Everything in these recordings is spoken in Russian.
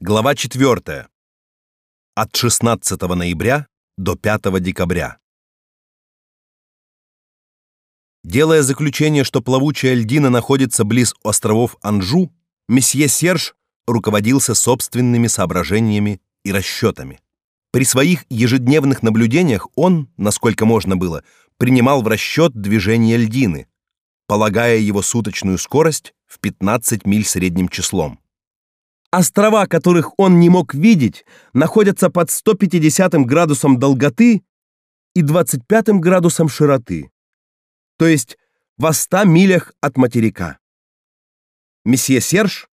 Глава 4. От 16 ноября до 5 декабря. Делая заключение, что плавучая льдина находится близ островов Анжу, месье Серж руководился собственными соображениями и расчетами. При своих ежедневных наблюдениях он, насколько можно было, принимал в расчет движение льдины, полагая его суточную скорость в 15 миль средним числом. Острова, которых он не мог видеть, находятся под 150 градусом долготы и 25 градусом широты, то есть в 100 милях от материка. Месье Серж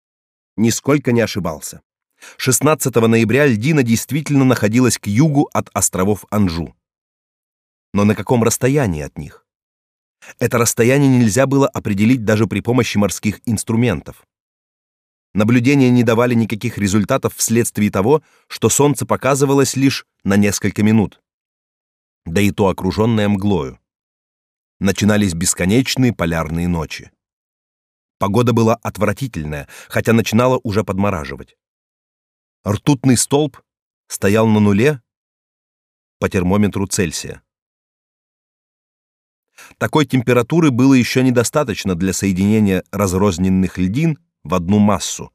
нисколько не ошибался. 16 ноября льдина действительно находилась к югу от островов Анжу. Но на каком расстоянии от них? Это расстояние нельзя было определить даже при помощи морских инструментов. Наблюдения не давали никаких результатов вследствие того, что солнце показывалось лишь на несколько минут. Да и то окруженное мглою. Начинались бесконечные полярные ночи. Погода была отвратительная, хотя начинала уже подмораживать. Ртутный столб стоял на нуле по термометру Цельсия. Такой температуры было еще недостаточно для соединения разрозненных льдин в одну массу,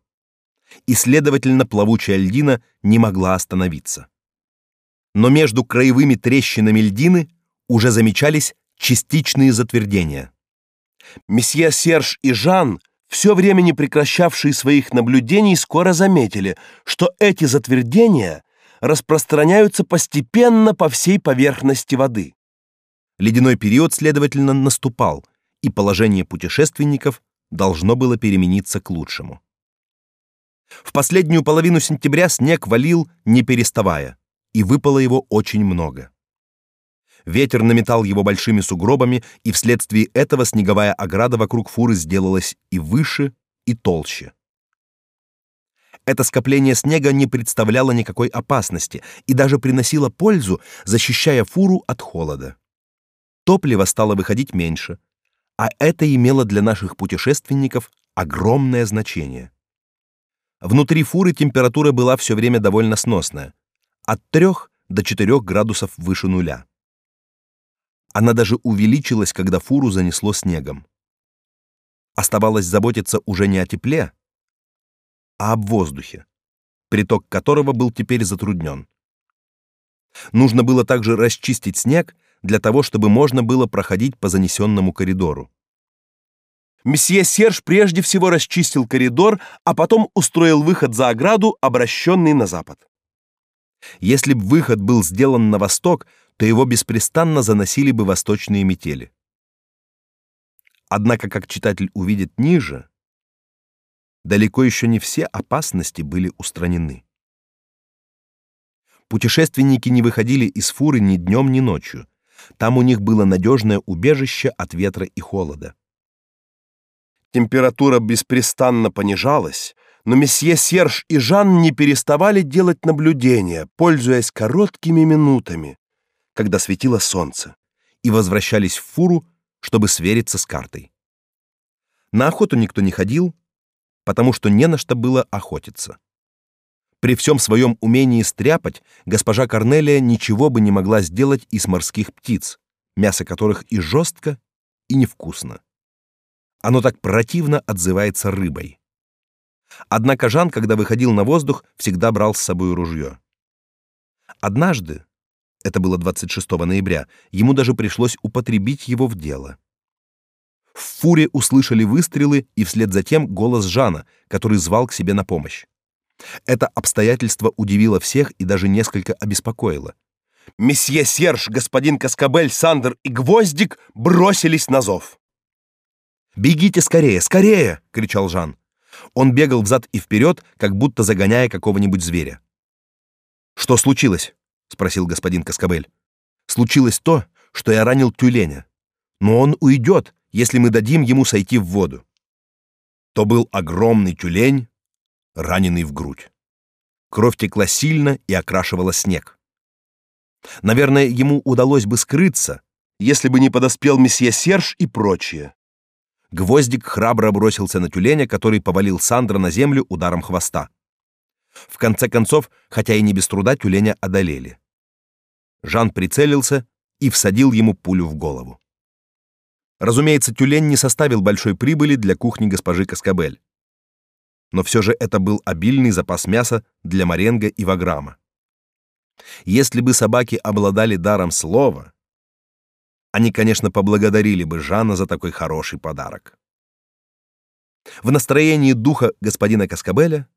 и, следовательно, плавучая льдина не могла остановиться. Но между краевыми трещинами льдины уже замечались частичные затвердения. Месье Серж и Жан, все время не прекращавшие своих наблюдений, скоро заметили, что эти затвердения распространяются постепенно по всей поверхности воды. Ледяной период, следовательно, наступал, и положение путешественников должно было перемениться к лучшему. В последнюю половину сентября снег валил не переставая, и выпало его очень много. Ветер наметал его большими сугробами, и вследствие этого снеговая ограда вокруг фуры сделалась и выше, и толще. Это скопление снега не представляло никакой опасности и даже приносило пользу, защищая фуру от холода. Топлива стало выходить меньше, а это имело для наших путешественников огромное значение. Внутри фуры температура была все время довольно сносная, от 3 до 4 градусов выше нуля. Она даже увеличилась, когда фуру занесло снегом. Оставалось заботиться уже не о тепле, а об воздухе, приток которого был теперь затруднен. Нужно было также расчистить снег для того, чтобы можно было проходить по занесенному коридору. Месье Серж прежде всего расчистил коридор, а потом устроил выход за ограду, обращенный на запад. Если бы выход был сделан на восток, то его беспрестанно заносили бы восточные метели. Однако, как читатель увидит ниже, далеко еще не все опасности были устранены. Путешественники не выходили из фуры ни днем, ни ночью. Там у них было надежное убежище от ветра и холода. Температура беспрестанно понижалась, но месье Серж и Жан не переставали делать наблюдения, пользуясь короткими минутами, когда светило солнце, и возвращались в фуру, чтобы свериться с картой. На охоту никто не ходил, потому что не на что было охотиться. При всем своем умении стряпать госпожа Корнелия ничего бы не могла сделать из морских птиц, мясо которых и жестко, и невкусно. Оно так противно отзывается рыбой. Однако Жан, когда выходил на воздух, всегда брал с собой ружье. Однажды, это было 26 ноября, ему даже пришлось употребить его в дело. В фуре услышали выстрелы и вслед за тем голос Жана, который звал к себе на помощь. Это обстоятельство удивило всех и даже несколько обеспокоило. Месье Серж, господин Каскабель, Сандер и Гвоздик бросились на зов. «Бегите скорее, скорее!» — кричал Жан. Он бегал взад и вперед, как будто загоняя какого-нибудь зверя. «Что случилось?» — спросил господин Каскабель. «Случилось то, что я ранил тюленя. Но он уйдет, если мы дадим ему сойти в воду». То был огромный тюлень, раненый в грудь. Кровь текла сильно и окрашивала снег. Наверное, ему удалось бы скрыться, если бы не подоспел месье Серж и прочие. Гвоздик храбро бросился на тюленя, который повалил Сандра на землю ударом хвоста. В конце концов, хотя и не без труда, тюленя одолели. Жан прицелился и всадил ему пулю в голову. Разумеется, тюлень не составил большой прибыли для кухни госпожи Каскабель. Но все же это был обильный запас мяса для Маренго и Ваграма. Если бы собаки обладали даром слова, они, конечно, поблагодарили бы Жана за такой хороший подарок. В настроении духа господина Каскабеля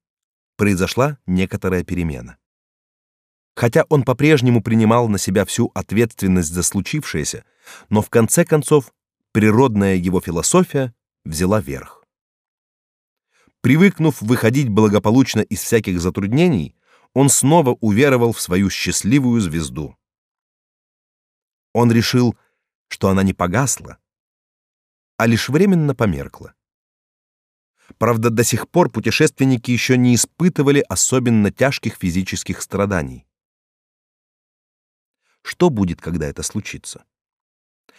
произошла некоторая перемена. Хотя он по-прежнему принимал на себя всю ответственность за случившееся, но в конце концов природная его философия взяла верх. Привыкнув выходить благополучно из всяких затруднений, он снова уверовал в свою счастливую звезду. Он решил, что она не погасла, а лишь временно померкла. Правда, до сих пор путешественники еще не испытывали особенно тяжких физических страданий. Что будет, когда это случится?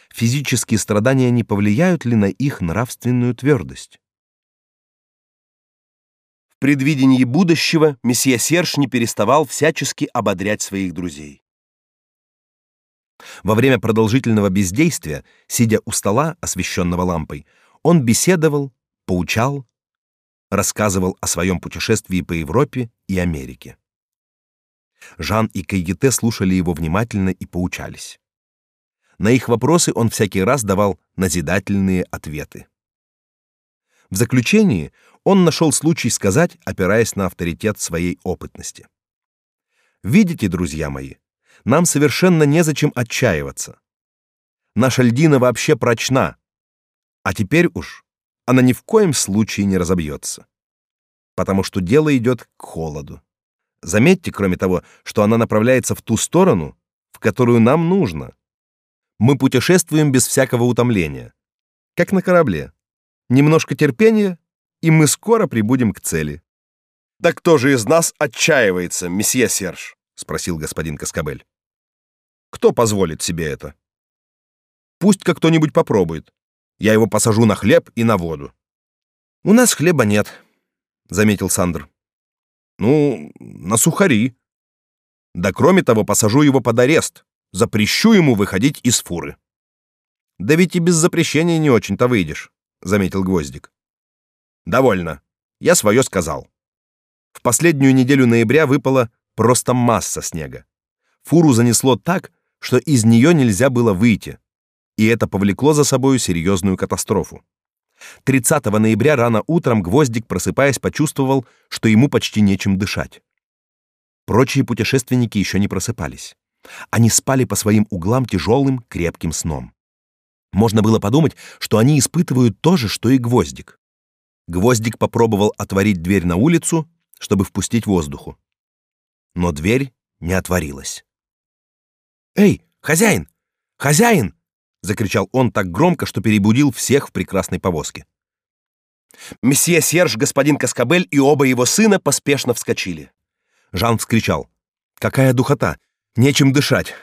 Физические страдания не повлияют ли на их нравственную твердость? Предвидении будущего месье Серж не переставал всячески ободрять своих друзей. Во время продолжительного бездействия, сидя у стола, освещенного лампой, он беседовал, поучал, рассказывал о своем путешествии по Европе и Америке. Жан и Кайгете слушали его внимательно и поучались. На их вопросы он всякий раз давал назидательные ответы. В заключении он нашел случай сказать, опираясь на авторитет своей опытности. «Видите, друзья мои, нам совершенно незачем отчаиваться. Наша льдина вообще прочна, а теперь уж она ни в коем случае не разобьется, потому что дело идет к холоду. Заметьте, кроме того, что она направляется в ту сторону, в которую нам нужно. Мы путешествуем без всякого утомления, как на корабле. Немножко терпения, и мы скоро прибудем к цели. Да кто же из нас отчаивается, месье Серж? спросил господин Каскабель. Кто позволит себе это? Пусть как кто-нибудь попробует. Я его посажу на хлеб и на воду. У нас хлеба нет, заметил Сандр. Ну, на сухари. Да кроме того, посажу его под арест. Запрещу ему выходить из фуры. Да ведь и без запрещения не очень-то выйдешь, заметил Гвоздик. Довольно. Я свое сказал. В последнюю неделю ноября выпала просто масса снега. Фуру занесло так, что из нее нельзя было выйти, и это повлекло за собой серьезную катастрофу. 30 ноября рано утром Гвоздик, просыпаясь, почувствовал, что ему почти нечем дышать. Прочие путешественники еще не просыпались. Они спали по своим углам тяжелым, крепким сном. Можно было подумать, что они испытывают то же, что и Гвоздик. Гвоздик попробовал отворить дверь на улицу, чтобы впустить воздуху. Но дверь не отворилась. «Эй, хозяин! Хозяин!» закричал он так громко, что перебудил всех в прекрасной повозке. Месье Серж, господин Каскабель и оба его сына поспешно вскочили. Жан вскричал: "Какая духота! Нечем дышать.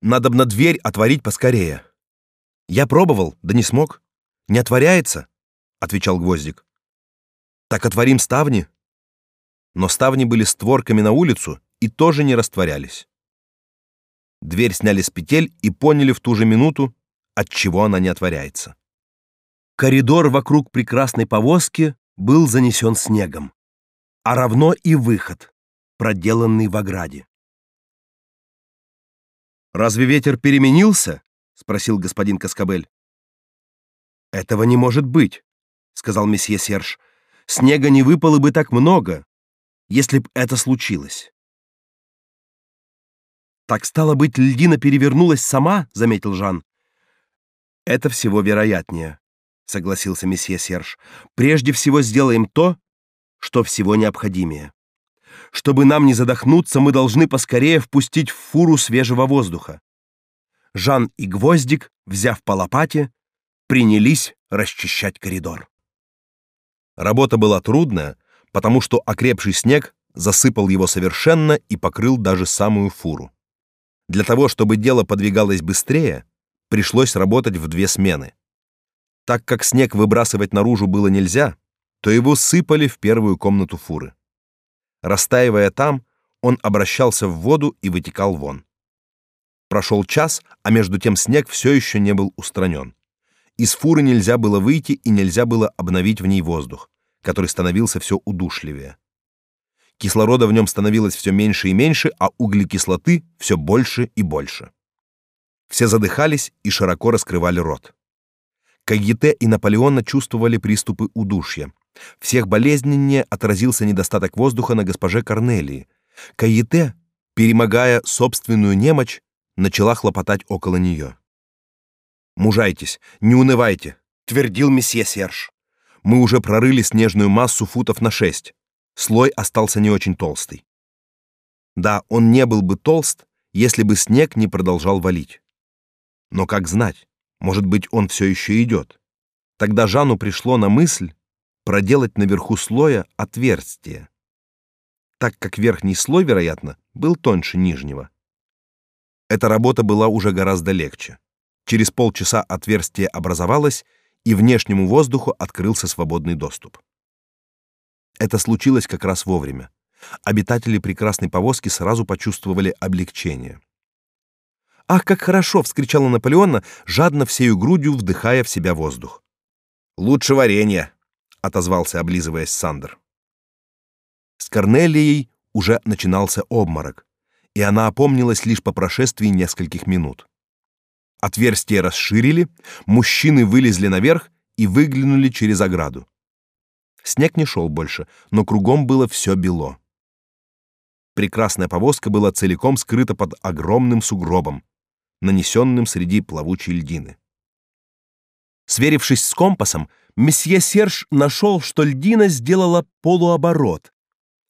Надо бы на дверь отворить поскорее". "Я пробовал, да не смог. Не отворяется", отвечал Гвоздик. "Так отворим ставни". Но ставни были створками на улицу и тоже не растворялись. Дверь сняли с петель и поняли в ту же минуту, от чего она не отворяется. Коридор вокруг прекрасной повозки был занесен снегом, а равно и выход, проделанный в ограде. Разве ветер переменился? Спросил господин Каскабель. Этого не может быть, сказал месье Серж. Снега не выпало бы так много, если б это случилось. Так стало быть, льдина перевернулась сама, заметил Жан. Это всего вероятнее, согласился месье Серж. Прежде всего сделаем то, что всего необходимее. Чтобы нам не задохнуться, мы должны поскорее впустить в фуру свежего воздуха. Жан и Гвоздик, взяв по лопате, принялись расчищать коридор. Работа была трудная, потому что окрепший снег засыпал его совершенно и покрыл даже самую фуру. Для того, чтобы дело подвигалось быстрее, пришлось работать в две смены. Так как снег выбрасывать наружу было нельзя, то его сыпали в первую комнату фуры. Растаивая там, он обращался в воду и вытекал вон. Прошел час, а между тем снег все еще не был устранен. Из фуры нельзя было выйти и нельзя было обновить в ней воздух, который становился все удушливее. Кислорода в нем становилось все меньше и меньше, а углекислоты все больше и больше. Все задыхались и широко раскрывали рот. Кагите и Наполеона чувствовали приступы удушья. Всех болезненнее отразился недостаток воздуха на госпоже Корнелии. Кагите, перемогая собственную немочь, начала хлопотать около нее. «Мужайтесь, не унывайте», — твердил месье Серж. «Мы уже прорыли снежную массу футов на шесть. Слой остался не очень толстый. Да, он не был бы толст, если бы снег не продолжал валить. Но как знать, может быть, он все еще идет. Тогда Жану пришло на мысль проделать наверху слоя отверстие, так как верхний слой, вероятно, был тоньше нижнего. Эта работа была уже гораздо легче. Через полчаса отверстие образовалось, и внешнему воздуху открылся свободный доступ. Это случилось как раз вовремя. Обитатели прекрасной повозки сразу почувствовали облегчение. «Ах, как хорошо!» — вскричала Наполеона, жадно всею грудью вдыхая в себя воздух. «Лучше варенья!» — отозвался, облизываясь Сандер. С Корнелией уже начинался обморок, и она опомнилась лишь по прошествии нескольких минут. Отверстие расширили, мужчины вылезли наверх и выглянули через ограду. Снег не шел больше, но кругом было все бело. Прекрасная повозка была целиком скрыта под огромным сугробом, нанесенным среди плавучей льдины. Сверившись с компасом, месье Серж нашел, что льдина сделала полуоборот,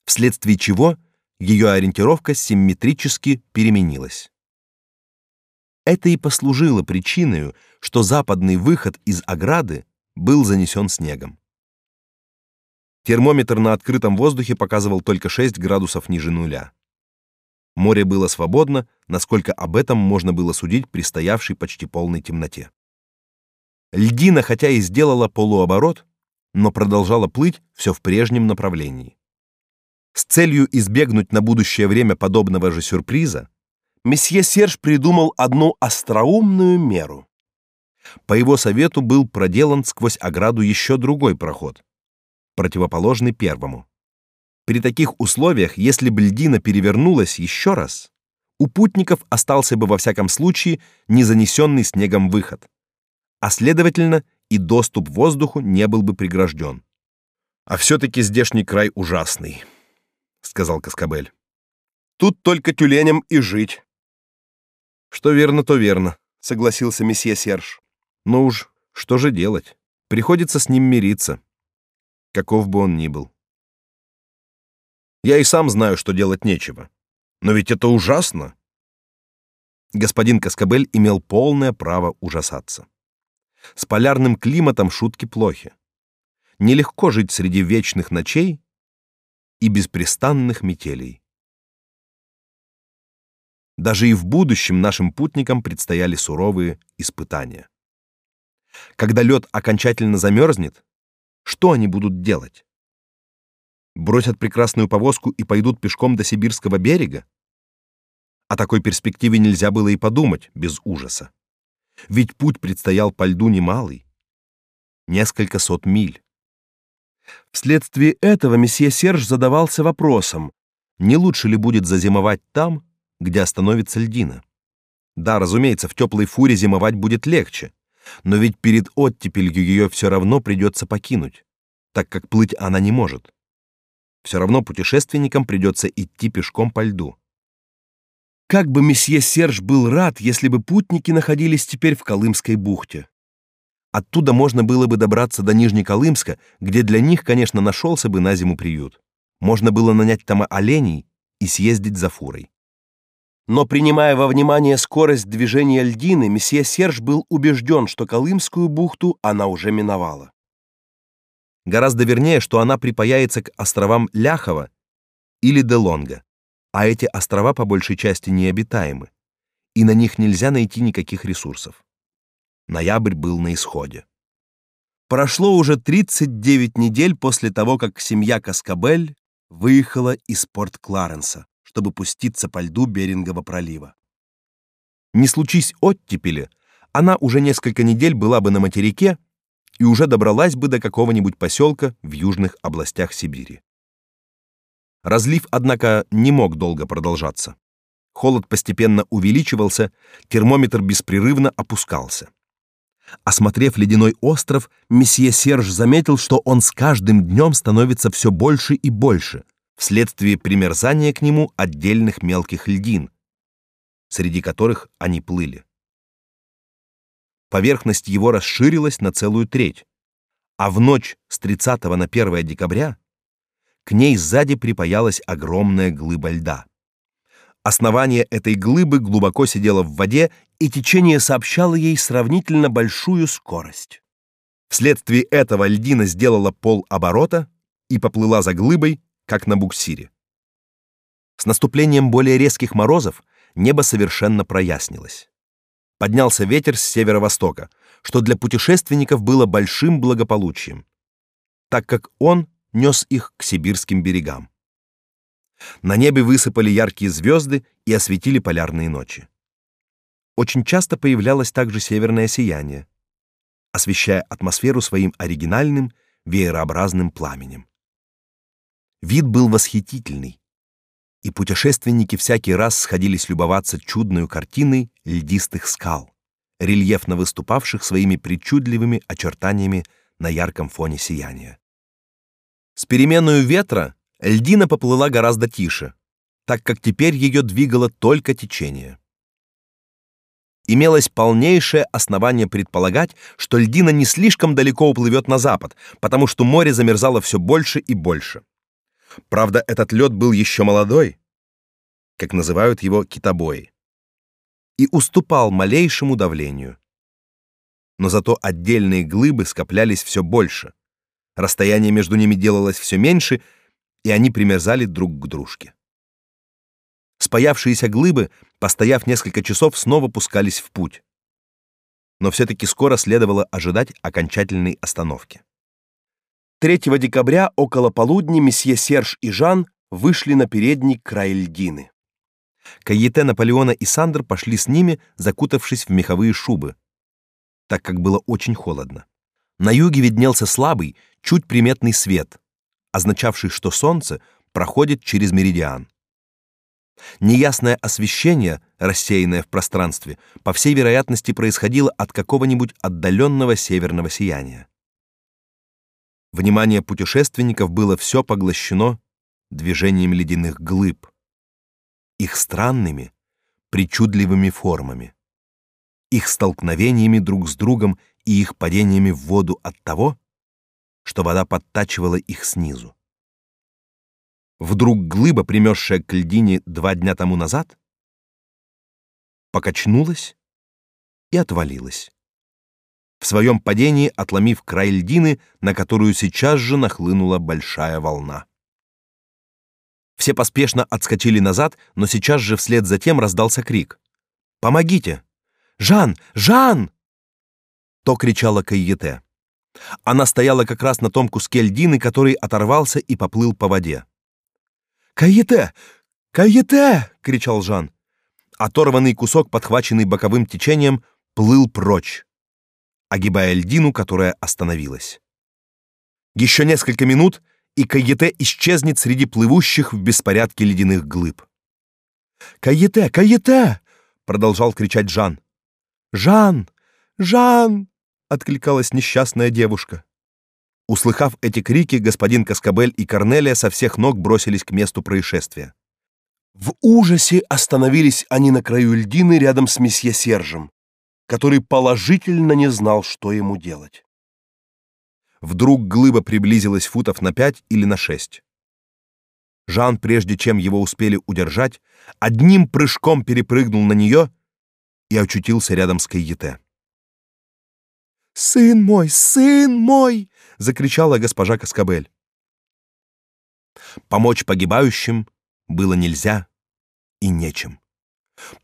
вследствие чего ее ориентировка симметрически переменилась. Это и послужило причиной, что западный выход из ограды был занесен снегом. Термометр на открытом воздухе показывал только 6 градусов ниже нуля. Море было свободно, насколько об этом можно было судить при стоявшей почти полной темноте. Льдина, хотя и сделала полуоборот, но продолжала плыть все в прежнем направлении. С целью избегнуть на будущее время подобного же сюрприза, месье Серж придумал одну остроумную меру. По его совету был проделан сквозь ограду еще другой проход, противоположный первому. При таких условиях, если бы льдина перевернулась еще раз, у путников остался бы во всяком случае не занесенный снегом выход, а следовательно и доступ к воздуху не был бы прегражден. А все-таки здешний край ужасный, сказал Каскабель. Тут только тюленям и жить. Что верно, то верно, согласился месье Серж. Но уж что же делать? Приходится с ним мириться каков бы он ни был. Я и сам знаю, что делать нечего. Но ведь это ужасно. Господин Каскабель имел полное право ужасаться. С полярным климатом шутки плохи. Нелегко жить среди вечных ночей и беспрестанных метелей. Даже и в будущем нашим путникам предстояли суровые испытания. Когда лед окончательно замерзнет, что они будут делать? Бросят прекрасную повозку и пойдут пешком до сибирского берега? О такой перспективе нельзя было и подумать без ужаса. Ведь путь предстоял по льду немалый. Несколько сот миль. Вследствие этого месье Серж задавался вопросом, не лучше ли будет зазимовать там, где остановится льдина. Да, разумеется, в теплой фуре зимовать будет легче, но ведь перед оттепелью ее все равно придется покинуть, так как плыть она не может. Все равно путешественникам придется идти пешком по льду. Как бы месье Серж был рад, если бы путники находились теперь в Колымской бухте. Оттуда можно было бы добраться до Нижнеколымска, где для них, конечно, нашелся бы на зиму приют. Можно было нанять там оленей и съездить за фурой. Но принимая во внимание скорость движения льдины, месье Серж был убежден, что Колымскую бухту она уже миновала. Гораздо вернее, что она припаяется к островам Ляхова или Делонга, а эти острова по большей части необитаемы, и на них нельзя найти никаких ресурсов. Ноябрь был на исходе. Прошло уже 39 недель после того, как семья Каскабель выехала из порт Кларенса, чтобы пуститься по льду Берингова пролива. Не случись оттепели, она уже несколько недель была бы на материке и уже добралась бы до какого-нибудь поселка в южных областях Сибири. Разлив, однако, не мог долго продолжаться. Холод постепенно увеличивался, термометр беспрерывно опускался. Осмотрев ледяной остров, месье Серж заметил, что он с каждым днем становится все больше и больше, вследствие примерзания к нему отдельных мелких льдин, среди которых они плыли. Поверхность его расширилась на целую треть, а в ночь с 30 на 1 декабря к ней сзади припаялась огромная глыба льда. Основание этой глыбы глубоко сидело в воде, и течение сообщало ей сравнительно большую скорость. Вследствие этого льдина сделала пол оборота и поплыла за глыбой, как на буксире. С наступлением более резких морозов небо совершенно прояснилось. Поднялся ветер с северо-востока, что для путешественников было большим благополучием, так как он нес их к сибирским берегам. На небе высыпали яркие звезды и осветили полярные ночи. Очень часто появлялось также северное сияние, освещая атмосферу своим оригинальным веерообразным пламенем. Вид был восхитительный, и путешественники всякий раз сходились любоваться чудной картиной льдистых скал, рельефно выступавших своими причудливыми очертаниями на ярком фоне сияния. С переменою ветра льдина поплыла гораздо тише, так как теперь ее двигало только течение. Имелось полнейшее основание предполагать, что льдина не слишком далеко уплывет на запад, потому что море замерзало все больше и больше. Правда, этот лед был еще молодой, как называют его китобои, и уступал малейшему давлению. Но зато отдельные глыбы скоплялись все больше, Расстояние между ними делалось все меньше, и они примерзали друг к дружке. Спаявшиеся глыбы, постояв несколько часов, снова пускались в путь. Но все-таки скоро следовало ожидать окончательной остановки. 3 декабря около полудня месье Серж и Жан вышли на передний край льдины. Каете, Наполеона и Сандер пошли с ними, закутавшись в меховые шубы, так как было очень холодно. На юге виднелся слабый, чуть приметный свет, означавший, что солнце проходит через меридиан. Неясное освещение, рассеянное в пространстве, по всей вероятности происходило от какого-нибудь отдаленного северного сияния. Внимание путешественников было все поглощено движением ледяных глыб, их странными, причудливыми формами, их столкновениями друг с другом и их падениями в воду от того, что вода подтачивала их снизу. Вдруг глыба, примерзшая к льдине два дня тому назад, покачнулась и отвалилась. В своем падении отломив край льдины, на которую сейчас же нахлынула большая волна. Все поспешно отскочили назад, но сейчас же вслед за тем раздался крик: "Помогите! Жан, Жан!" то кричала Кайете. Она стояла как раз на том куске льдины, который оторвался и поплыл по воде. «Кайете! Кайете!» — кричал Жан. Оторванный кусок, подхваченный боковым течением, плыл прочь, огибая льдину, которая остановилась. Еще несколько минут, и Кайете исчезнет среди плывущих в беспорядке ледяных глыб. «Кайете! Кайете!» — продолжал кричать Жан. «Жан! Жан!» Откликалась несчастная девушка. Услыхав эти крики, господин Каскабель и Корнелия со всех ног бросились к месту происшествия. В ужасе остановились они на краю льдины рядом с месье Сержем, который положительно не знал, что ему делать. Вдруг глыба приблизилась футов на пять или на шесть. Жан, прежде чем его успели удержать, одним прыжком перепрыгнул на нее и очутился рядом с Кайете. «Сын мой, сын мой!» — закричала госпожа Каскабель. Помочь погибающим было нельзя и нечем.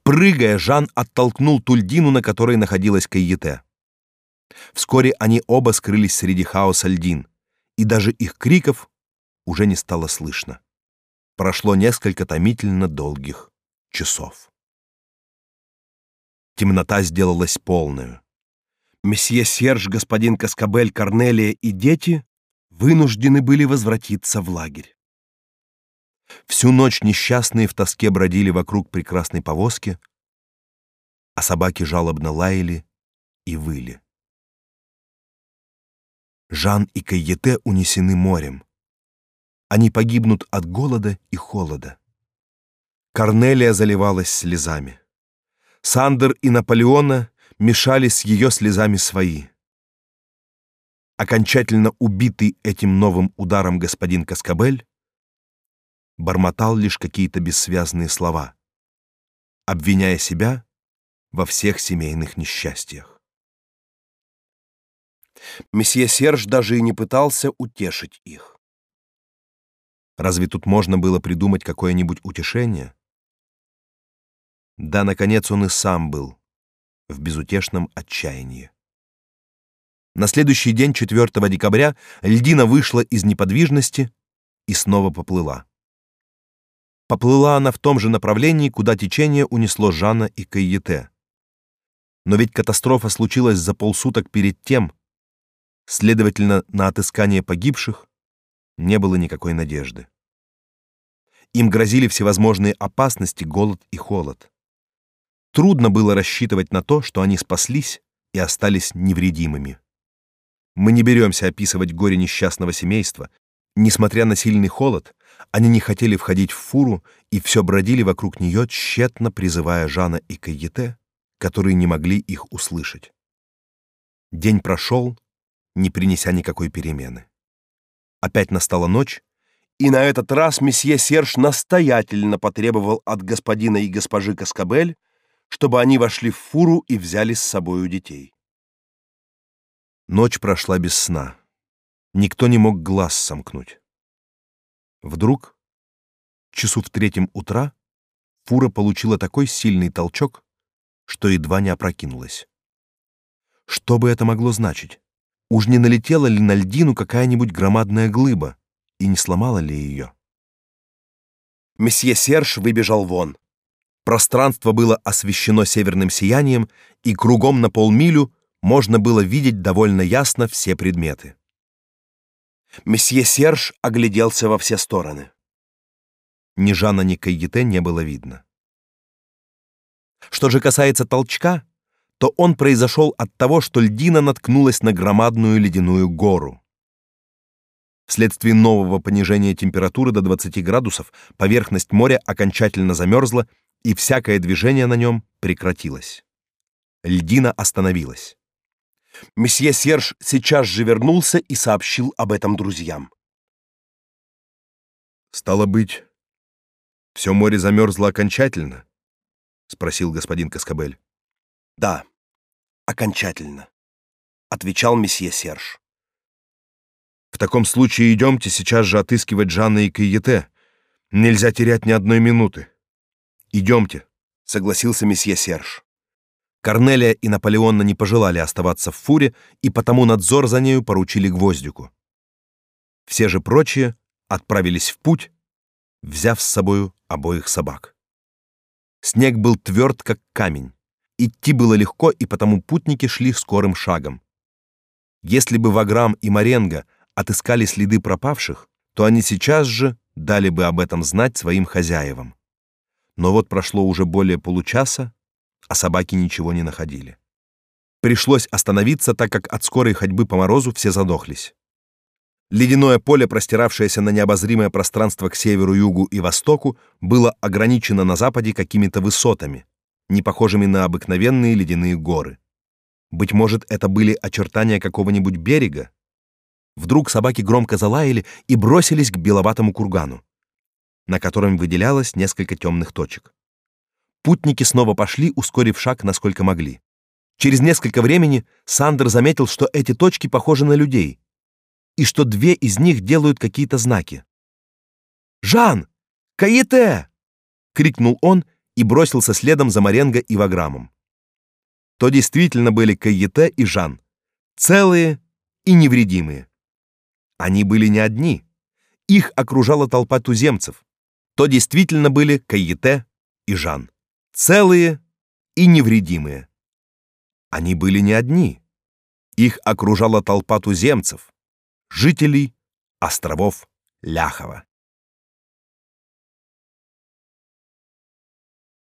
Прыгая, Жан оттолкнул Тульдину, на которой находилась Кайете. Вскоре они оба скрылись среди хаоса льдин, и даже их криков уже не стало слышно. прошло несколько томительно долгих часов. Темнота сделалась полную. Месье Серж, господин Каскабель, Корнелия и дети вынуждены были возвратиться в лагерь. Всю ночь несчастные в тоске бродили вокруг прекрасной повозки, а собаки жалобно лаяли и выли. Жан и Кайете унесены морем. Они погибнут от голода и холода. Корнелия заливалась слезами. Сандер и Наполеона мешали с ее слезами свои. Окончательно убитый этим новым ударом господин Каскабель бормотал лишь какие-то бессвязные слова, обвиняя себя во всех семейных несчастьях. Месье Серж даже и не пытался утешить их. Разве тут можно было придумать какое-нибудь утешение? Да, наконец, он и сам был в безутешном отчаянии. На следующий день, 4 декабря, льдина вышла из неподвижности и снова поплыла. Поплыла она в том же направлении, куда течение унесло Жана и Кайете. Но ведь катастрофа случилась за полсуток перед тем, следовательно, на отыскание погибших не было никакой надежды. Им грозили всевозможные опасности, голод и холод. Трудно было рассчитывать на то, что они спаслись и остались невредимыми. Мы не беремся описывать горе несчастного семейства. Несмотря на сильный холод, они не хотели входить в фуру и все бродили вокруг нее, тщетно призывая Жана и Кайете, которые не могли их услышать. День прошел, не принеся никакой перемены. Опять настала ночь, и на этот раз месье Серж настоятельно потребовал от господина и госпожи Каскабель чтобы они вошли в фуру и взяли с собою детей. Ночь прошла без сна. Никто не мог глаз сомкнуть. Вдруг, часу в третьем утра, фура получила такой сильный толчок, что едва не опрокинулась. Что бы это могло значить? Уж не налетела ли на льдину какая-нибудь громадная глыба и не сломала ли ее? Месье Серж выбежал вон. Пространство было освещено северным сиянием, и кругом на полмилю можно было видеть довольно ясно все предметы. Месье Серж огляделся во все стороны. Ни Жана, ни Кайете не было видно. Что же касается толчка, то он произошел от того, что льдина наткнулась на громадную ледяную гору. Вследствие нового понижения температуры до 20 градусов поверхность моря окончательно замерзла и всякое движение на нем прекратилось. Льдина остановилась. Месье Серж сейчас же вернулся и сообщил об этом друзьям. Стало быть, все море замерзло окончательно? спросил господин Каскабель. Да, окончательно, отвечал месье Серж. В таком случае идемте сейчас же отыскивать Жанна и Кайете. Нельзя терять ни одной минуты. Идемте, согласился месье Серж. Корнелия и Наполеон не пожелали оставаться в фуре, и потому надзор за нею поручили Гвоздику. Все же прочие отправились в путь, взяв с собою обоих собак. Снег был тверд, как камень. Идти было легко, и потому путники шли скорым шагом. Если бы Ваграм и Маренго отыскали следы пропавших, то они сейчас же дали бы об этом знать своим хозяевам. Но вот прошло уже более получаса, а собаки ничего не находили. Пришлось остановиться, так как от скорой ходьбы по морозу все задохлись. Ледяное поле, простиравшееся на необозримое пространство к северу, югу и востоку, было ограничено на западе какими-то высотами, не похожими на обыкновенные ледяные горы. Быть может, это были очертания какого-нибудь берега? Вдруг собаки громко залаяли и бросились к беловатому кургану на котором выделялось несколько темных точек. Путники снова пошли, ускорив шаг насколько могли. Через несколько времени Сандер заметил, что эти точки похожи на людей, и что две из них делают какие-то знаки. «Жан! Каете!» — крикнул он и бросился следом за Маренго и Ваграмом. То действительно были Каете и Жан, целые и невредимые. Они были не одни. Их окружала толпа туземцев, то действительно были Кайете и Жан, целые и невредимые. Они были не одни. Их окружала толпа туземцев, жителей островов Ляхова.